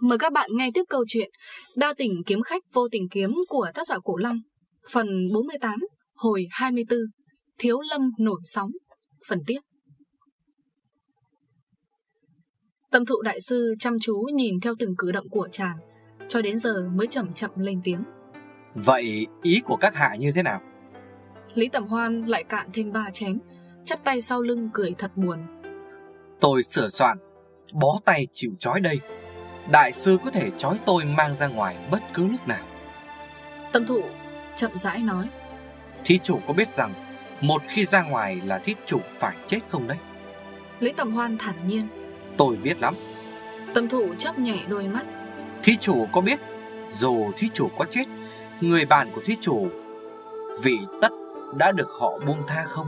Mời các bạn nghe tiếp câu chuyện Đa tình kiếm khách vô tình kiếm của tác giả Cổ Long. Phần 48, hồi 24 Thiếu lâm nổi sóng. Phần tiếp. Tâm thụ đại sư chăm chú nhìn theo từng cử động của chàng Cho đến giờ mới chậm chậm lên tiếng. Vậy ý của các hạ như thế nào? Lý Tầm Hoan lại cạn thêm ba chén Chắp tay sau lưng cười thật buồn. Tôi sửa soạn Bó tay chịu trói đây Đại sư có thể trói tôi mang ra ngoài bất cứ lúc nào. Tâm thụ chậm rãi nói. Thí chủ có biết rằng Một khi ra ngoài là thí chủ phải chết không đấy? Lý Tầm Hoan thản nhiên. Tôi biết lắm. Tâm thụ chớp nhẹ đôi mắt. Thí chủ có biết Dù thí chủ có chết Người bạn của thí chủ Vị tất đã được họ buông tha không?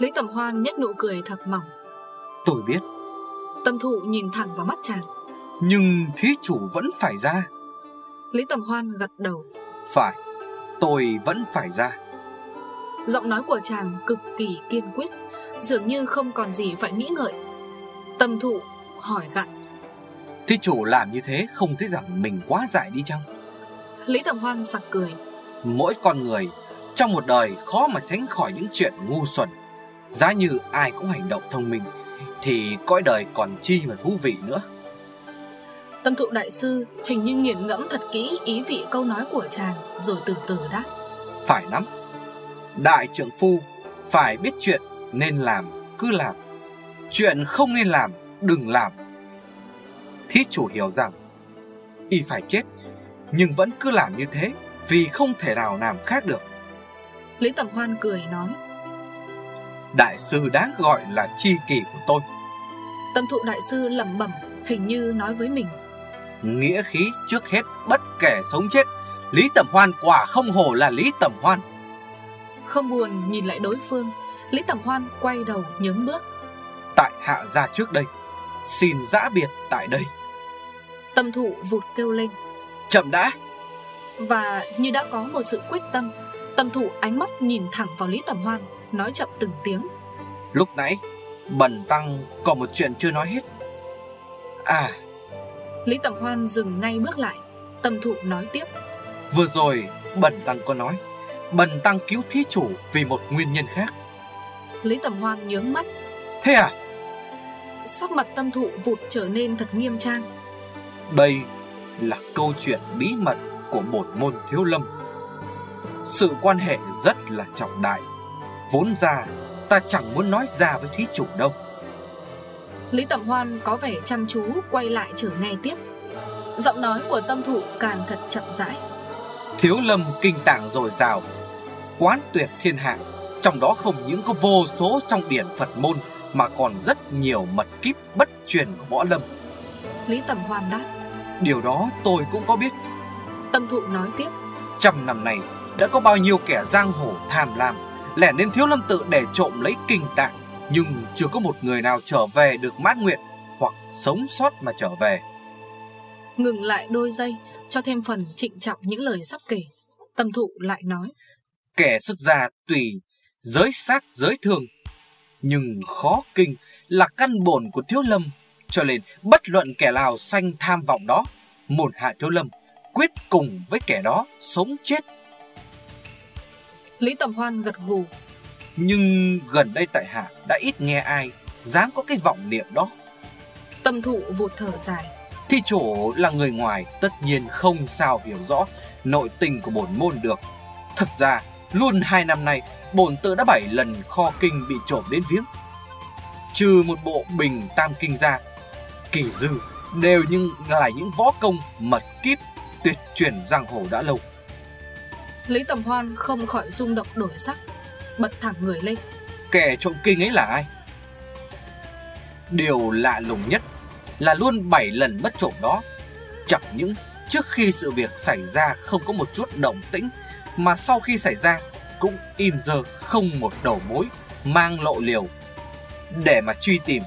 Lý Tầm Hoan nhếch nụ cười thật mỏng. Tôi biết. Tâm thụ nhìn thẳng vào mắt chàng Nhưng thí chủ vẫn phải ra. Lý Tầm Hoan gật đầu. Phải Tôi vẫn phải ra. Giọng nói của chàng cực kỳ kiên quyết Dường như không còn gì phải nghĩ ngợi. Tâm thụ hỏi gặn. Thí chủ làm như thế không thấy rằng mình quá dại đi chăng? Lý Tầm Hoan sặc cười. Mỗi con người trong một đời khó mà tránh khỏi những chuyện ngu xuẩn. Giá như ai cũng hành động thông minh Thì cõi đời còn chi mà thú vị nữa Tâm thụ đại sư hình như nghiền ngẫm thật kỹ ý vị câu nói của chàng Rồi từ từ đáp. Phải lắm. Đại trượng phu phải biết chuyện nên làm cứ làm. Chuyện không nên làm đừng làm. Thí chủ hiểu rằng Y phải chết Nhưng vẫn cứ làm như thế Vì không thể nào làm khác được. Lý Tầm Hoan cười nói Đại sư đáng gọi là chi kỷ của tôi. Tâm thụ đại sư lẩm bẩm Hình như nói với mình Nghĩa khí trước hết bất kể sống chết. Lý Tầm Hoan quả không hổ là Lý Tầm Hoan. Không buồn nhìn lại đối phương Lý Tầm Hoan quay đầu nhấn bước. Tại hạ ra trước đây Xin giã biệt tại đây. Tâm thụ vụt kêu lên. Chậm đã. Và như đã có một sự quyết tâm Tâm thụ ánh mắt nhìn thẳng vào Lý Tầm Hoan Nói chậm từng tiếng. Lúc nãy Bần Tăng còn một chuyện chưa nói hết. À Lý Tầm Hoan dừng ngay bước lại Tâm thụ nói tiếp. Vừa rồi Bần Tăng có nói Bần Tăng cứu thí chủ vì một nguyên nhân khác. Lý Tầm Hoan nhướng mắt. Thế à? Sắc mặt tâm thụ vụt trở nên thật nghiêm trang. Đây là câu chuyện bí mật của bổn môn thiếu lâm. Sự quan hệ rất là trọng đại. Vốn ra ta chẳng muốn nói ra với thí chủ đâu Lý Tẩm Hoan có vẻ chăm chú quay lại trở nghe tiếp. Giọng nói của tâm thụ càng thật chậm rãi. Thiếu lâm kinh tạng dồi dào Quán tuyệt thiên hạ Trong đó không những có vô số trong điển Phật môn Mà còn rất nhiều mật kíp bất truyền của võ lâm. Lý Tẩm Hoan đáp. Điều đó tôi cũng có biết. Tâm thụ nói tiếp. Trăm năm này đã có bao nhiêu kẻ giang hồ tham lam Lẻ nên thiếu lâm tự để trộm lấy kinh tạng Nhưng chưa có một người nào trở về được mát nguyện Hoặc sống sót mà trở về. Ngừng lại đôi giây Cho thêm phần trịnh trọng những lời sắp kể. Tâm thụ lại nói. Kẻ xuất gia tùy giới sát giới thường. Nhưng khó kinh là căn bổn của thiếu lâm. Cho nên bất luận kẻ nào sanh tham vọng đó Một hạ thiếu lâm quyết cùng với kẻ đó sống chết. Lý Tầm Hoan gật gù Nhưng gần đây tại hạ đã ít nghe ai Dám có cái vọng niệm đó. Tâm thụ vụt thở dài. Thi chủ là người ngoài tất nhiên không sao hiểu rõ nội tình của bổn môn được. Thật ra luôn hai năm nay bổn tự đã bảy lần kho kinh bị trộm đến viếng. Trừ một bộ bình tam kinh ra Kỳ dư đều nhưng là những võ công mật kíp tuyệt truyền giang hồ đã lâu. Lý Tầm Hoan không khỏi rung động đổi sắc Bật thẳng người lên. Kẻ trộm kinh ấy là ai? Điều lạ lùng nhất là luôn 7 lần mất trộm đó. Chẳng những trước khi sự việc xảy ra không có một chút động tĩnh, Mà sau khi xảy ra cũng im giờ không một đầu mối, mang lộ liều. Để mà truy tìm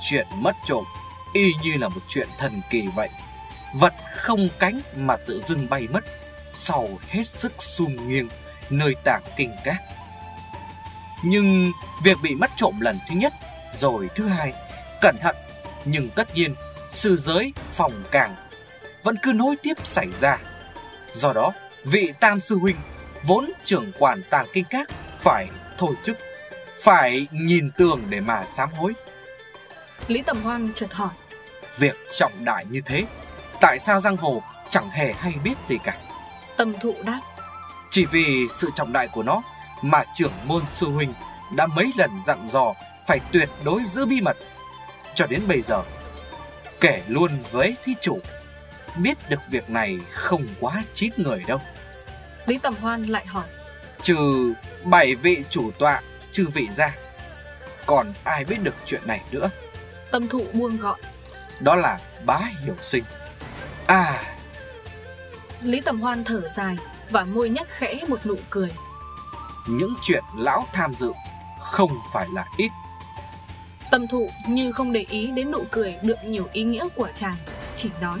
Chuyện mất trộm, y như là một chuyện thần kỳ vậy. Vật không cánh mà tự dưng bay mất, Sau hết sức sung nghiêng, nơi tảng kinh cát nhưng việc bị mất trộm lần thứ nhất Rồi thứ hai Cẩn thận Nhưng tất nhiên sư giới phòng càng vẫn cứ nối tiếp xảy ra. Do đó, vị Tam Sư Huynh vốn trưởng quản tàng kinh các phải thôi chức, phải nhìn tường để mà sám hối. Lý Tầm Hoan chợt hỏi. Việc trọng đại như thế, tại sao giang hồ chẳng hề hay biết gì cả? Tâm thụ đáp. Chỉ vì sự trọng đại của nó mà trưởng môn sư huynh đã mấy lần dặn dò phải tuyệt đối giữ bí mật. Cho đến bây giờ, kể luôn với thí chủ, biết được việc này không quá chín người đâu. Lý Tầm Hoan lại hỏi. Trừ bảy vị chủ tọa, chư vị ra, còn ai biết được chuyện này nữa? Tâm thụ buông gọi. Đó là bá hiểu sinh. À... Lý Tầm Hoan thở dài và môi nhắc khẽ một nụ cười. Những chuyện lão tham dự không phải là ít. Tâm thụ như không để ý đến nụ cười đượm nhiều ý nghĩa của chàng, chỉ nói.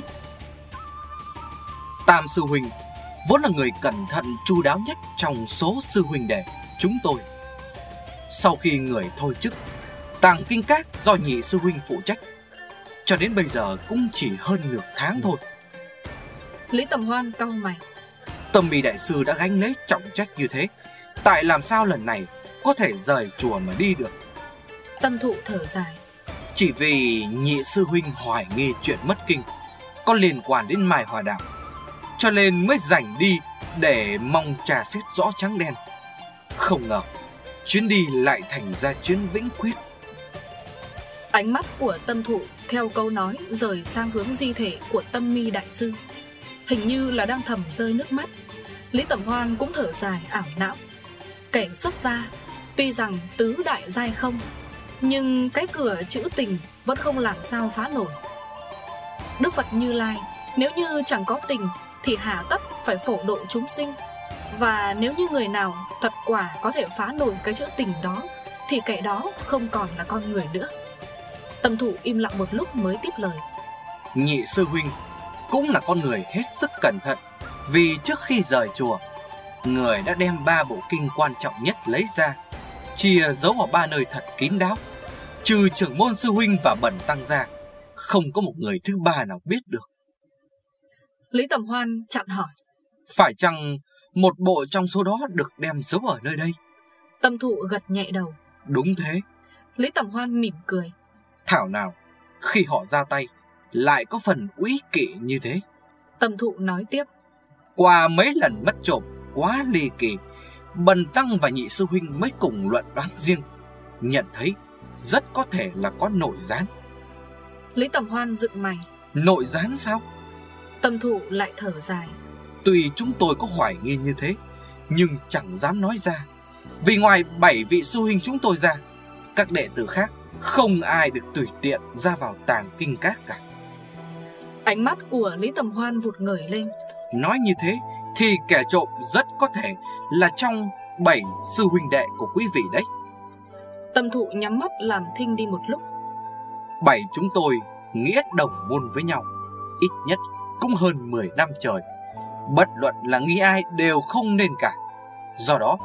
Tam sư huynh vốn là người cẩn thận chu đáo nhất trong số sư huynh đệ chúng tôi. Sau khi người thôi chức, tàng kinh các do nhị sư huynh phụ trách, cho đến bây giờ cũng chỉ hơn nửa tháng thôi. Lý Tầm Hoan cau mày. Tâm mi đại sư đã gánh lấy trọng trách như thế, tại làm sao lần này có thể rời chùa mà đi được? Tâm thụ thở dài. Chỉ vì nhị sư huynh hoài nghi chuyện mất kinh có liên quan đến Mai Hòa Đạo cho nên mới rảnh đi để mong trà xét rõ trắng đen. Không ngờ, chuyến đi lại thành ra chuyến vĩnh quyết. Ánh mắt của tâm thụ theo câu nói rời sang hướng di thể của tâm mi đại sư. Hình như là đang thầm rơi nước mắt. Lý Tẩm Hoan cũng thở dài ảo não. Kẻ xuất ra, tuy rằng tứ đại giai không, nhưng cái cửa chữ tình vẫn không làm sao phá nổi. Đức Phật Như Lai, nếu như chẳng có tình thì hà tất phải phổ độ chúng sinh. Và nếu như người nào thật quả có thể phá nổi cái chữ tình đó, thì kẻ đó không còn là con người nữa. Tâm thủ im lặng một lúc mới tiếp lời. Nhị sư huynh cũng là con người hết sức cẩn thận, vì trước khi rời chùa, người đã đem ba bộ kinh quan trọng nhất lấy ra, chia giấu ở ba nơi thật kín đáo. Trừ trưởng môn sư huynh và bẩn tăng ra, không có một người thứ ba nào biết được. Lý Tầm Hoan chặn hỏi. Phải chăng một bộ trong số đó được đem giấu ở nơi đây? Tâm thụ gật nhẹ đầu. Đúng thế. Lý Tầm Hoan mỉm cười. Thảo nào, khi họ ra tay, lại có phần úy kỵ như thế. Tâm thụ nói tiếp. Qua mấy lần mất trộm, quá ly kỳ, Bần Tăng và Nhị Sư Huynh mới cùng luận đoán riêng. Nhận thấy rất có thể là có nội gián. Lý Tầm Hoan dựng mày. Nội gián sao? Tâm thụ lại thở dài Tuy chúng tôi có hoài nghi như thế Nhưng chẳng dám nói ra Vì ngoài bảy vị sư huynh chúng tôi ra Các đệ tử khác Không ai được tùy tiện ra vào tàng kinh các cả Ánh mắt của Lý Tầm Hoan vụt ngời lên Nói như thế Thì kẻ trộm rất có thể Là trong bảy sư huynh đệ của quý vị đấy Tâm thụ nhắm mắt làm thinh đi một lúc Bảy chúng tôi nghĩa đồng môn với nhau Ít nhất cũng hơn 10 năm trời. Bất luận là nghi ai đều không nên cả. Do đó,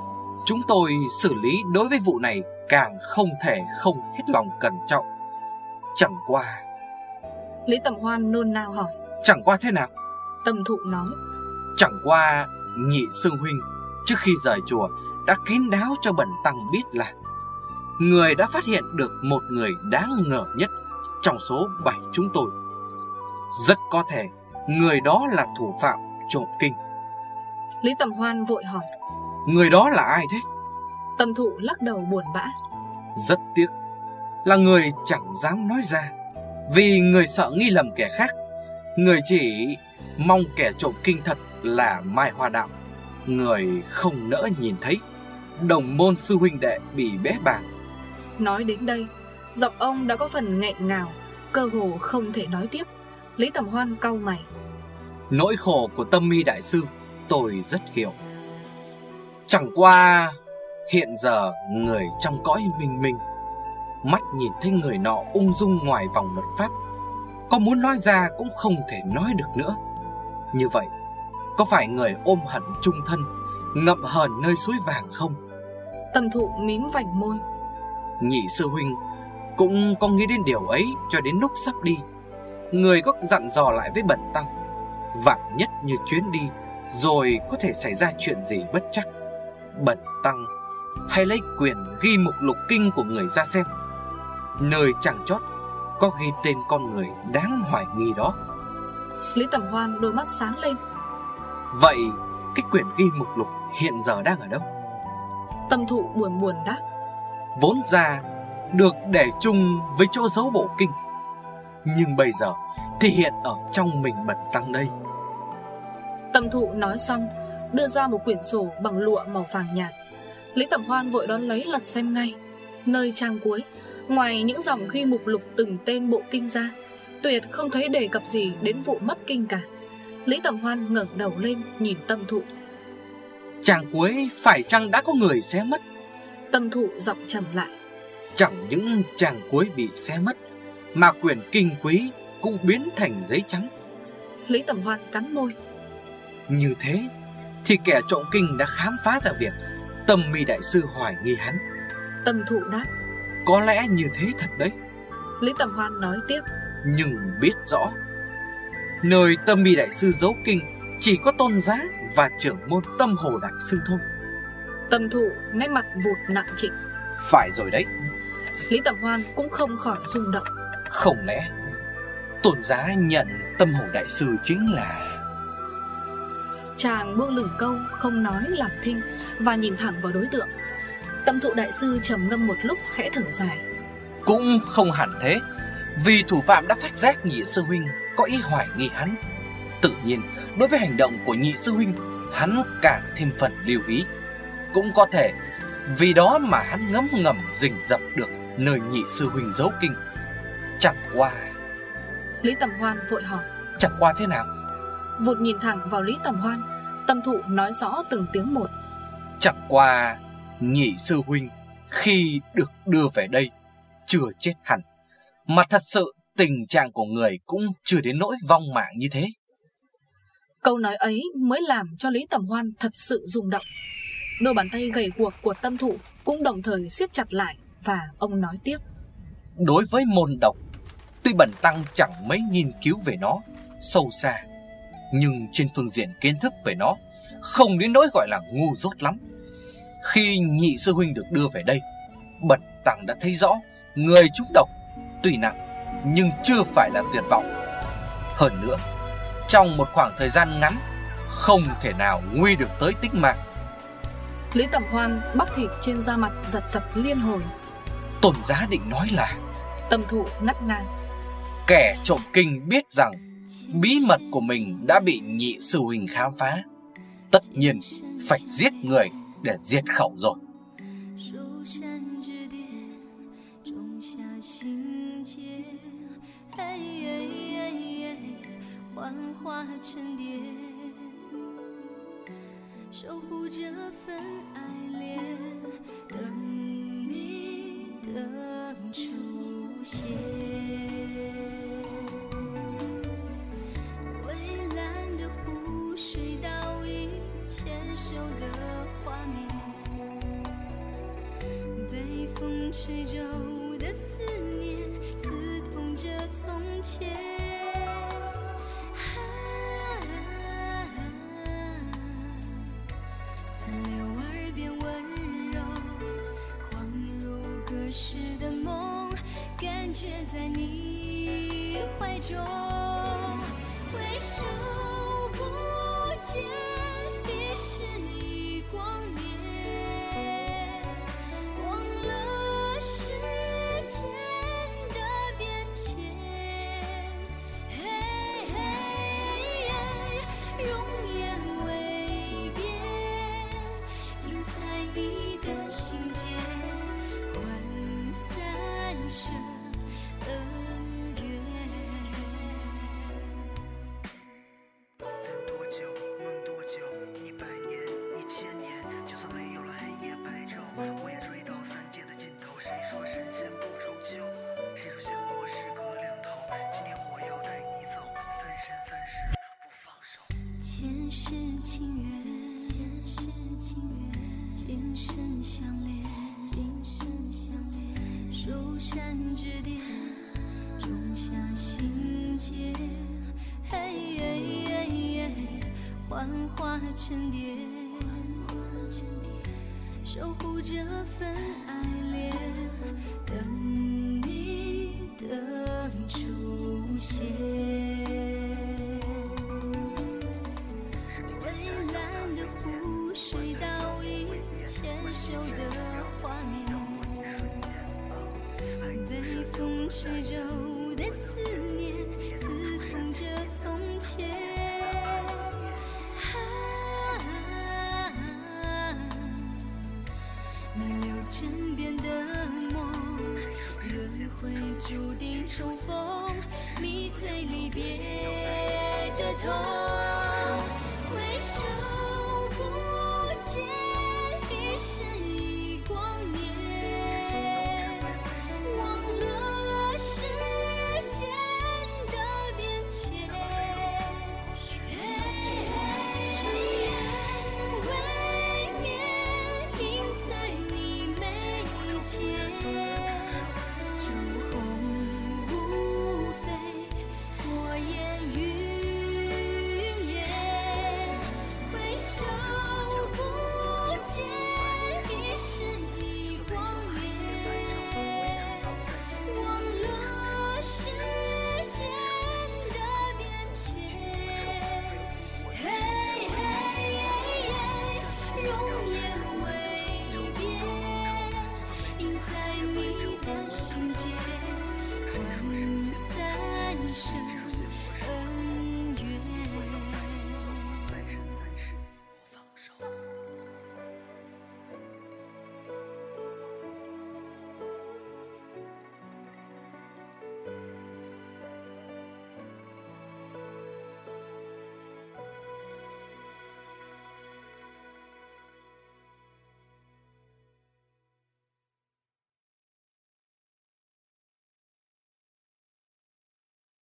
chúng tôi xử lý đối với vụ này càng không thể không hết lòng cẩn trọng. Chẳng qua... Lý Tầm Hoan nôn nao hỏi. Chẳng qua thế nào? Tâm thụ nói. Chẳng qua nhị sư huynh trước khi rời chùa đã kín đáo cho bẩn tăng biết là người đã phát hiện được một người đáng ngờ nhất trong số bảy chúng tôi. Rất có thể Người đó là thủ phạm trộm kinh Lý Tầm Hoan vội hỏi Người đó là ai thế? Tâm thụ lắc đầu buồn bã Rất tiếc Là người chẳng dám nói ra Vì người sợ nghi lầm kẻ khác Người chỉ mong kẻ trộm kinh thật là Mai Hoa Đạo. Người không nỡ nhìn thấy Đồng môn sư huynh đệ bị bé bàng Nói đến đây Giọng ông đã có phần nghẹn ngào Cơ hồ không thể nói tiếp. Lý Tầm Hoan cau mày. Nỗi khổ của tâm mi đại sư tôi rất hiểu. Chẳng qua hiện giờ người trong cõi minh minh Mắt nhìn thấy người nọ ung dung ngoài vòng luật pháp Có muốn nói ra cũng không thể nói được nữa. Như vậy Có phải người ôm hận trung thân Ngậm hờn nơi suối vàng không? Tâm thụ mím vành môi. Nhị sư huynh Cũng có nghĩ đến điều ấy cho đến lúc sắp đi. Người có dặn dò lại với Bẩn Tăng Vạn nhất như chuyến đi Rồi có thể xảy ra chuyện gì bất chắc. Bẩn Tăng Hay lấy quyền ghi mục lục kinh của người ra xem. Nơi chẳng chót Có ghi tên con người đáng hoài nghi đó. Lý Tẩm Hoan đôi mắt sáng lên Vậy cái quyển ghi mục lục hiện giờ đang ở đâu? Tâm thụ buồn buồn đáp. Vốn ra được để chung với chỗ giấu bộ kinh. Nhưng bây giờ thì hiện ở trong mình bẩn tăng đây. Tâm thụ nói xong Đưa ra một quyển sổ bằng lụa màu vàng nhạt. Lý Tẩm Hoan vội đón lấy lật xem ngay. Nơi trang cuối Ngoài những dòng ghi mục lục từng tên bộ kinh ra Tuyệt không thấy đề cập gì đến vụ mất kinh cả Lý Tẩm Hoan ngẩng đầu lên nhìn tâm thụ. Chàng cuối phải chăng đã có người xé mất? Tâm thụ giọng trầm lại. Chẳng những chàng cuối bị xé mất Mà quyển kinh quý cũng biến thành giấy trắng. Lý Tẩm Hoan cắn môi. Như thế thì kẻ trộm kinh đã khám phá ra việc Tâm mi đại sư hoài nghi hắn. Tâm thụ đáp. Có lẽ như thế thật đấy. Lý Tẩm Hoan nói tiếp. Nhưng biết rõ Nơi tâm mi đại sư giấu kinh Chỉ có tôn giá và trưởng môn tâm hồ đại sư thôi. Tâm thụ nét mặt vụt nặng trịch. Phải rồi đấy. Lý Tẩm Hoan cũng không khỏi rung động. Không lẽ Tôn giá nhận tâm hồ đại sư chính là Chàng buông lửng câu không nói làm thinh Và nhìn thẳng vào đối tượng. Tâm thụ đại sư trầm ngâm một lúc khẽ thở dài. Cũng không hẳn thế. Vì thủ phạm đã phát giác nhị sư huynh Có ý hoài nghi hắn. Tự nhiên đối với hành động của nhị sư huynh Hắn càng thêm phần lưu ý. Cũng có thể Vì đó mà hắn ngấm ngầm rình rập được Nơi nhị sư huynh giấu kinh. Chẳng qua Lý Tầm Hoan vội hỏi. Chẳng qua thế nào? Vụt nhìn thẳng vào Lý Tầm Hoan Tâm thụ nói rõ từng tiếng một. Chẳng qua nhị sư huynh khi được đưa về đây chưa chết hẳn. Mà thật sự tình trạng của người cũng chưa đến nỗi vong mạng như thế. Câu nói ấy mới làm cho Lý Tầm Hoan thật sự rung động. Đôi bàn tay gầy guộc của tâm thụ cũng đồng thời siết chặt lại và ông nói tiếp. Đối với môn độc, tuy bẩn tăng chẳng mấy nghiên cứu về nó sâu xa, nhưng trên phương diện kiến thức về nó không đến nỗi gọi là ngu dốt lắm. Khi nhị sư huynh được đưa về đây, bẩn tăng đã thấy rõ người trúng độc tuy nặng nhưng chưa phải là tuyệt vọng. Hơn nữa, trong một khoảng thời gian ngắn không thể nào nguy được tới tính mạng. Lý Tẩm Hoan bóc thịt trên da mặt giật giật liên hồi. Tôn giá định nói là Tâm thụ ngắt ngang. Kẻ trộm kinh biết rằng bí mật của mình đã bị nhị sư huynh khám phá. Tất nhiên phải giết người để diệt khẩu rồi. 化成蝶守护这份爱恋等你等出现。却在你怀中。山之巅，种下心结。耶耶耶，幻化成蝶，守护这份爱恋，等你的出现。吹皱的思念，刺痛着从前。啊弥留枕边的梦，轮回注定重逢，迷醉离别的痛。回首是。